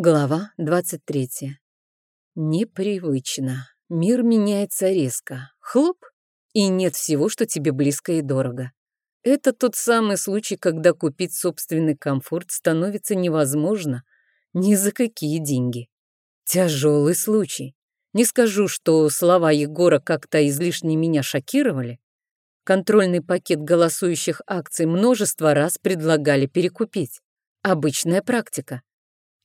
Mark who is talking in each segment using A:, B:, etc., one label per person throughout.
A: Глава 23. Непривычно. Мир меняется резко. Хлоп, и нет всего, что тебе близко и дорого. Это тот самый случай, когда купить собственный комфорт становится невозможно ни за какие деньги. Тяжелый случай. Не скажу, что слова Егора как-то излишне меня шокировали. Контрольный пакет голосующих акций множество раз предлагали перекупить. Обычная практика.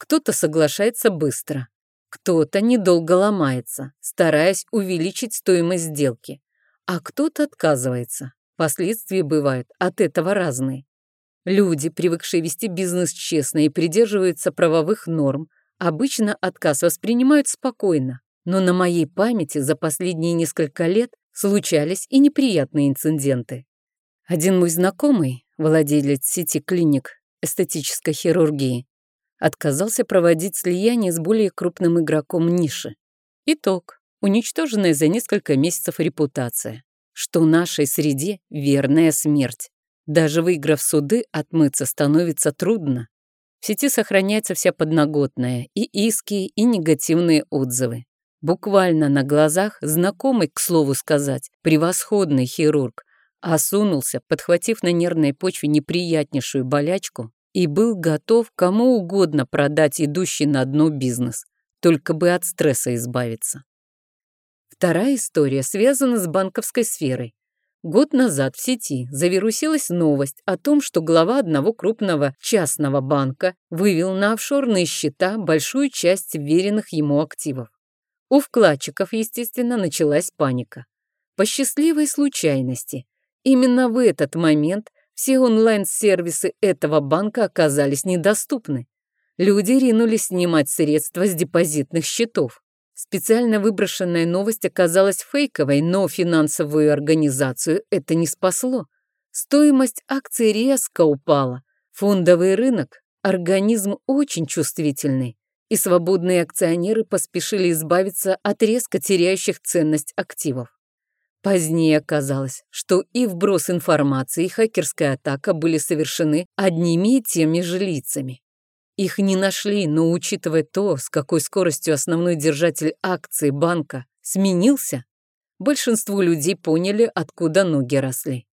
A: Кто-то соглашается быстро, кто-то недолго ломается, стараясь увеличить стоимость сделки, а кто-то отказывается. Последствия бывают от этого разные. Люди, привыкшие вести бизнес честно и придерживаются правовых норм, обычно отказ воспринимают спокойно, но на моей памяти за последние несколько лет случались и неприятные инциденты. Один мой знакомый, владелец сети клиник эстетической хирургии, отказался проводить слияние с более крупным игроком ниши. Итог. Уничтоженная за несколько месяцев репутация. Что в нашей среде верная смерть. Даже выиграв суды, отмыться становится трудно. В сети сохраняется вся подноготная, и иски, и негативные отзывы. Буквально на глазах знакомый, к слову сказать, превосходный хирург, осунулся, подхватив на нервной почве неприятнейшую болячку и был готов кому угодно продать идущий на дно бизнес, только бы от стресса избавиться. Вторая история связана с банковской сферой. Год назад в сети завирусилась новость о том, что глава одного крупного частного банка вывел на офшорные счета большую часть веренных ему активов. У вкладчиков, естественно, началась паника. По счастливой случайности, именно в этот момент все онлайн-сервисы этого банка оказались недоступны. Люди ринулись снимать средства с депозитных счетов. Специально выброшенная новость оказалась фейковой, но финансовую организацию это не спасло. Стоимость акций резко упала. Фондовый рынок – организм очень чувствительный, и свободные акционеры поспешили избавиться от резко теряющих ценность активов. Позднее оказалось, что и вброс информации, и хакерская атака были совершены одними и теми же лицами. Их не нашли, но учитывая то, с какой скоростью основной держатель акций банка сменился, большинство людей поняли, откуда ноги росли.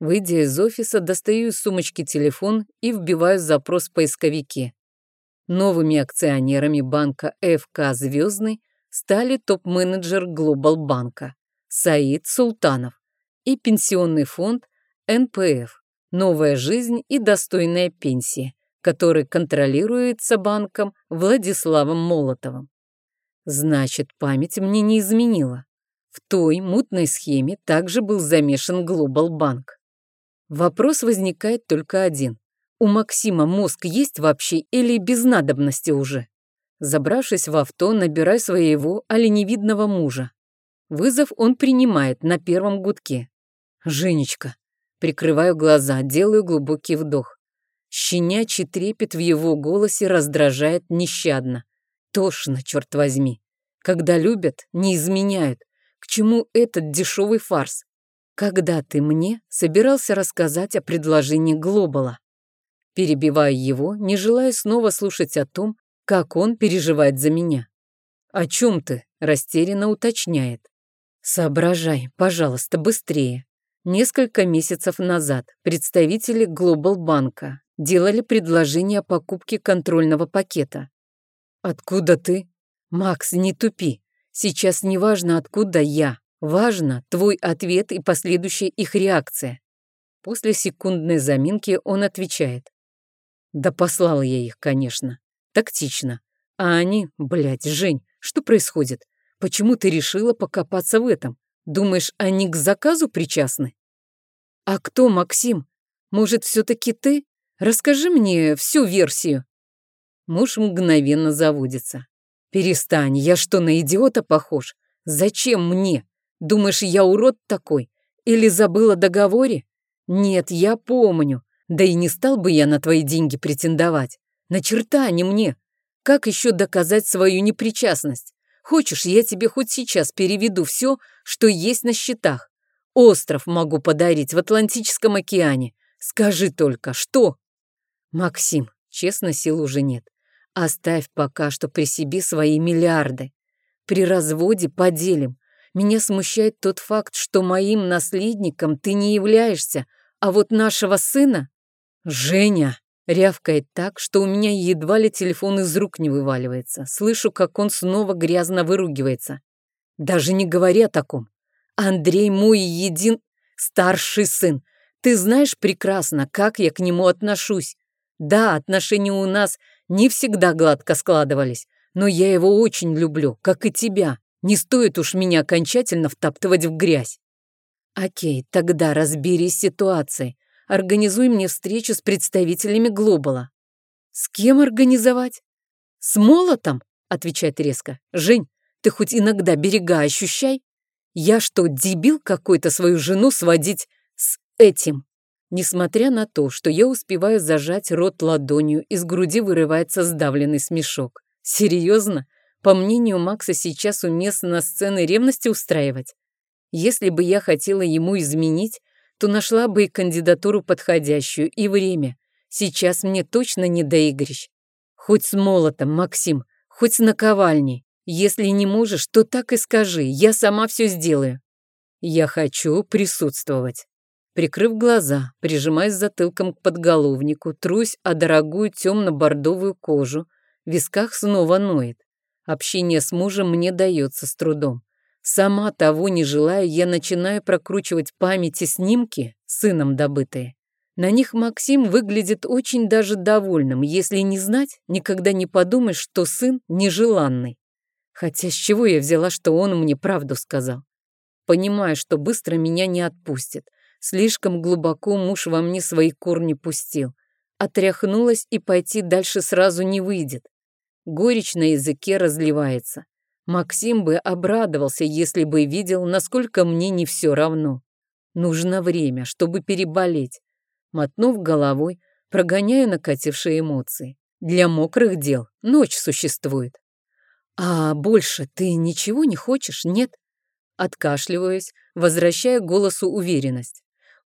A: Выйдя из офиса, достаю из сумочки телефон и вбиваю запрос в поисковике. Новыми акционерами банка ФК «Звездный» стали топ-менеджер Глобал банка Саид Султанов и пенсионный фонд НПФ «Новая жизнь и достойная пенсия», который контролируется банком Владиславом Молотовым. Значит, память мне не изменила. В той мутной схеме также был замешан Глобал Банк. Вопрос возникает только один. У Максима мозг есть вообще или без надобности уже? Забравшись в авто, набирай своего оленевидного мужа. Вызов он принимает на первом гудке. «Женечка». Прикрываю глаза, делаю глубокий вдох. Щенячий трепет в его голосе раздражает нещадно. Тошно, черт возьми. Когда любят, не изменяют. К чему этот дешевый фарс? Когда ты мне собирался рассказать о предложении Глобала? Перебиваю его, не желая снова слушать о том, как он переживает за меня. «О чем ты?» – растерянно уточняет. Соображай, пожалуйста, быстрее. Несколько месяцев назад представители Global банка делали предложение о покупке контрольного пакета. Откуда ты? Макс, не тупи. Сейчас не важно, откуда я. Важно твой ответ и последующая их реакция. После секундной заминки он отвечает. Да послал я их, конечно. Тактично. А они, блядь, Жень, что происходит? Почему ты решила покопаться в этом? Думаешь, они к заказу причастны? А кто Максим? Может, все-таки ты? Расскажи мне всю версию. Муж мгновенно заводится. Перестань, я что, на идиота похож? Зачем мне? Думаешь, я урод такой? Или забыла договоре? Нет, я помню. Да и не стал бы я на твои деньги претендовать. На черта они мне. Как еще доказать свою непричастность? Хочешь, я тебе хоть сейчас переведу все, что есть на счетах? Остров могу подарить в Атлантическом океане. Скажи только, что? Максим, честно, сил уже нет. Оставь пока что при себе свои миллиарды. При разводе поделим. Меня смущает тот факт, что моим наследником ты не являешься, а вот нашего сына... Женя! Рявкает так, что у меня едва ли телефон из рук не вываливается. Слышу, как он снова грязно выругивается. Даже не говоря о таком. Андрей мой един старший сын. Ты знаешь прекрасно, как я к нему отношусь. Да, отношения у нас не всегда гладко складывались, но я его очень люблю, как и тебя. Не стоит уж меня окончательно втаптывать в грязь. Окей, тогда разберись с ситуацией. Организуй мне встречу с представителями Глобала. С кем организовать? С молотом? Отвечает резко. Жень, ты хоть иногда берега ощущай. Я что, дебил какой-то свою жену сводить с этим? Несмотря на то, что я успеваю зажать рот ладонью, из груди вырывается сдавленный смешок. Серьезно? По мнению Макса, сейчас уместно на сцены ревности устраивать? Если бы я хотела ему изменить, то нашла бы и кандидатуру подходящую, и время. Сейчас мне точно не до игрищ. Хоть с молотом, Максим, хоть с наковальней. Если не можешь, то так и скажи, я сама все сделаю. Я хочу присутствовать. Прикрыв глаза, прижимаясь затылком к подголовнику, трусь о дорогую темно-бордовую кожу, в висках снова ноет. Общение с мужем мне дается с трудом. Сама того не желая, я начинаю прокручивать памяти снимки, сыном добытые. На них Максим выглядит очень даже довольным. Если не знать, никогда не подумаешь, что сын нежеланный. Хотя с чего я взяла, что он мне правду сказал? Понимаю, что быстро меня не отпустит. Слишком глубоко муж во мне свои корни пустил. Отряхнулась и пойти дальше сразу не выйдет. Горечь на языке разливается. Максим бы обрадовался, если бы видел, насколько мне не все равно. Нужно время, чтобы переболеть. Мотнув головой, прогоняю накатившие эмоции. Для мокрых дел ночь существует. А больше ты ничего не хочешь, нет? Откашливаюсь, возвращая голосу уверенность.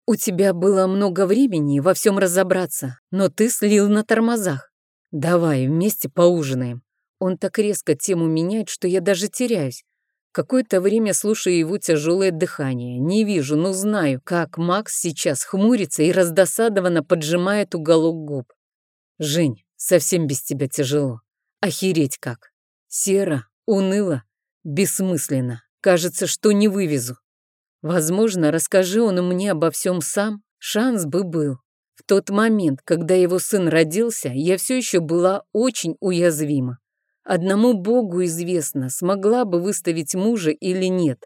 A: У тебя было много времени во всем разобраться, но ты слил на тормозах. Давай вместе поужинаем. Он так резко тему меняет, что я даже теряюсь. Какое-то время слушаю его тяжелое дыхание. Не вижу, но знаю, как Макс сейчас хмурится и раздосадованно поджимает уголок губ. Жень, совсем без тебя тяжело. Охереть как. Серо, уныло, бессмысленно. Кажется, что не вывезу. Возможно, расскажи он мне обо всем сам, шанс бы был. В тот момент, когда его сын родился, я все еще была очень уязвима. Одному Богу известно, смогла бы выставить мужа или нет.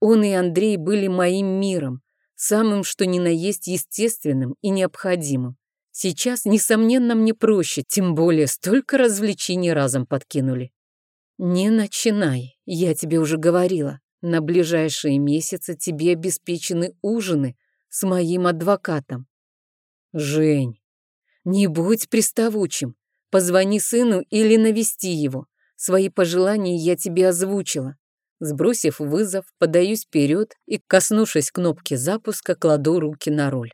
A: Он и Андрей были моим миром, самым что ни на есть естественным и необходимым. Сейчас, несомненно, мне проще, тем более столько развлечений разом подкинули. Не начинай, я тебе уже говорила. На ближайшие месяцы тебе обеспечены ужины с моим адвокатом. Жень, не будь приставучим. Позвони сыну или навести его. Свои пожелания я тебе озвучила. Сбросив вызов, подаюсь вперед и, коснувшись кнопки запуска, кладу руки на руль.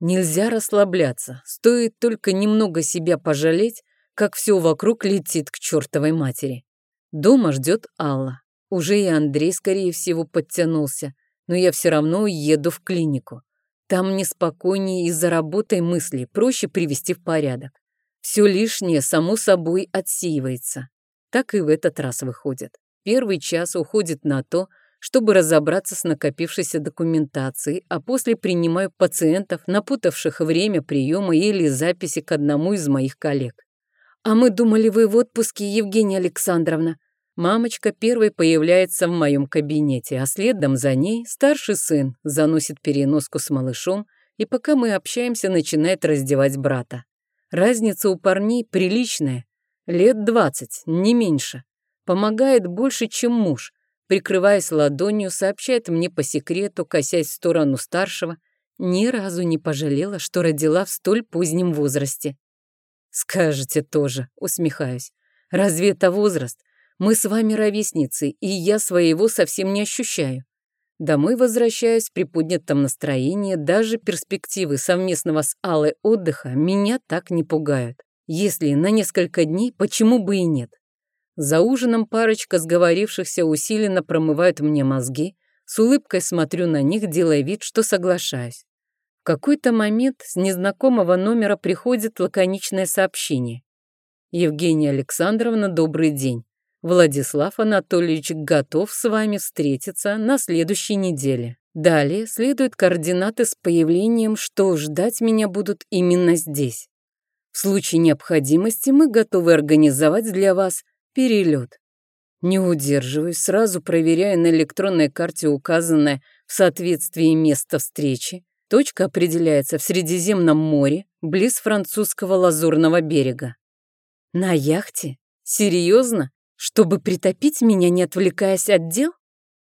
A: Нельзя расслабляться, стоит только немного себя пожалеть, как все вокруг летит к чертовой матери. Дома ждет Алла. Уже и Андрей, скорее всего, подтянулся, но я все равно еду в клинику. Там мне спокойнее из-за работы мысли, проще привести в порядок. Все лишнее, само собой, отсеивается. Так и в этот раз выходит. Первый час уходит на то, чтобы разобраться с накопившейся документацией, а после принимаю пациентов, напутавших время приема или записи к одному из моих коллег. «А мы думали, вы в отпуске, Евгения Александровна», Мамочка первой появляется в моем кабинете, а следом за ней старший сын заносит переноску с малышом и пока мы общаемся, начинает раздевать брата. Разница у парней приличная, лет двадцать, не меньше. Помогает больше, чем муж. Прикрываясь ладонью, сообщает мне по секрету, косясь в сторону старшего, ни разу не пожалела, что родила в столь позднем возрасте. «Скажете тоже», — усмехаюсь. «Разве это возраст? Мы с вами ровесницы, и я своего совсем не ощущаю. Домой возвращаюсь при поднятом настроении, даже перспективы совместного с Аллой отдыха меня так не пугают. Если на несколько дней, почему бы и нет? За ужином парочка сговорившихся усиленно промывают мне мозги, с улыбкой смотрю на них, делая вид, что соглашаюсь. В какой-то момент с незнакомого номера приходит лаконичное сообщение. «Евгения Александровна, добрый день. Владислав Анатольевич готов с вами встретиться на следующей неделе. Далее следуют координаты с появлением, что ждать меня будут именно здесь. В случае необходимости мы готовы организовать для вас перелет. Не удерживаюсь, сразу проверяю на электронной карте указанное в соответствии место встречи. Точка определяется в Средиземном море, близ французского лазурного берега. На яхте? Серьезно? Чтобы притопить меня, не отвлекаясь от дел?